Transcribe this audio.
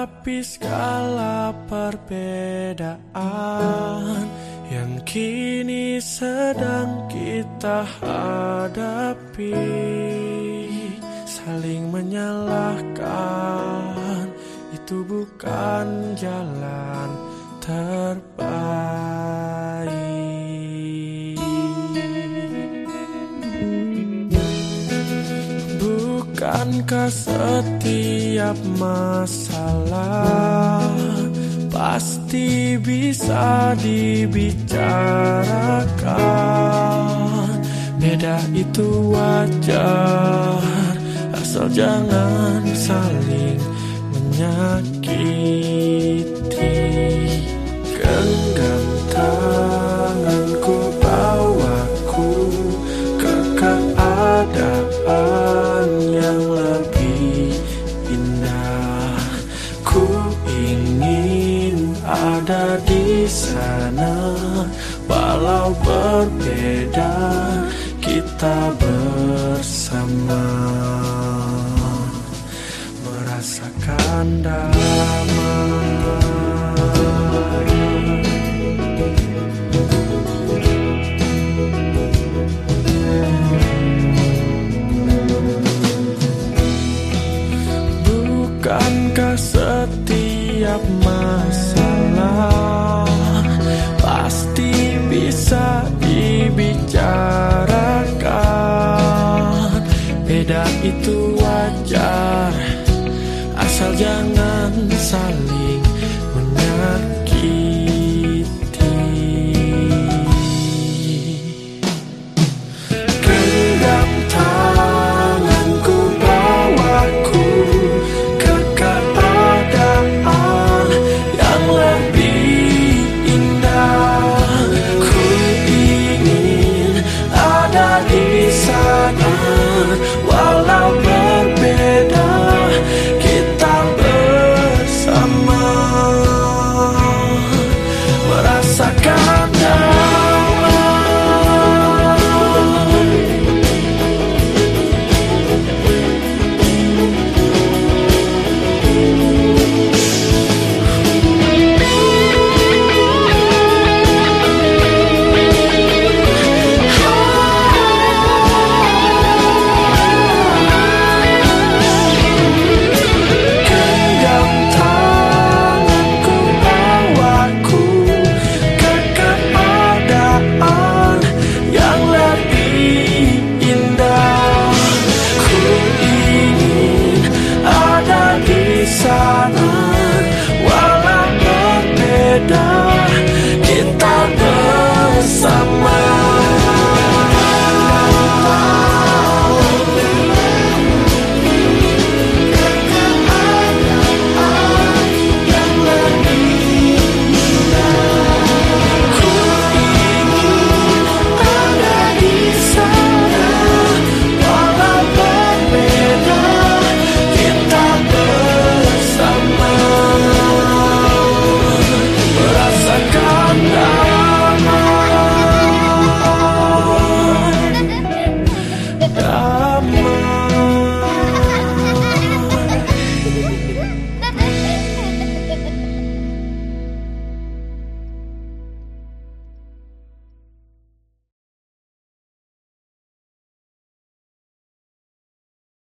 Tapi segala perbedaan Yang kini sedang kita hadapi Saling menyalahkan Itu bukan jalan terbaik Bukankah setiap masalah Pasti bisa dibicarakan? Beda itu wajar Asal jangan saling ada di sana. Walau berbeda kita bersama. Merasakan damai. Bukankah setiap Beda itu wajar. Asal jangan saling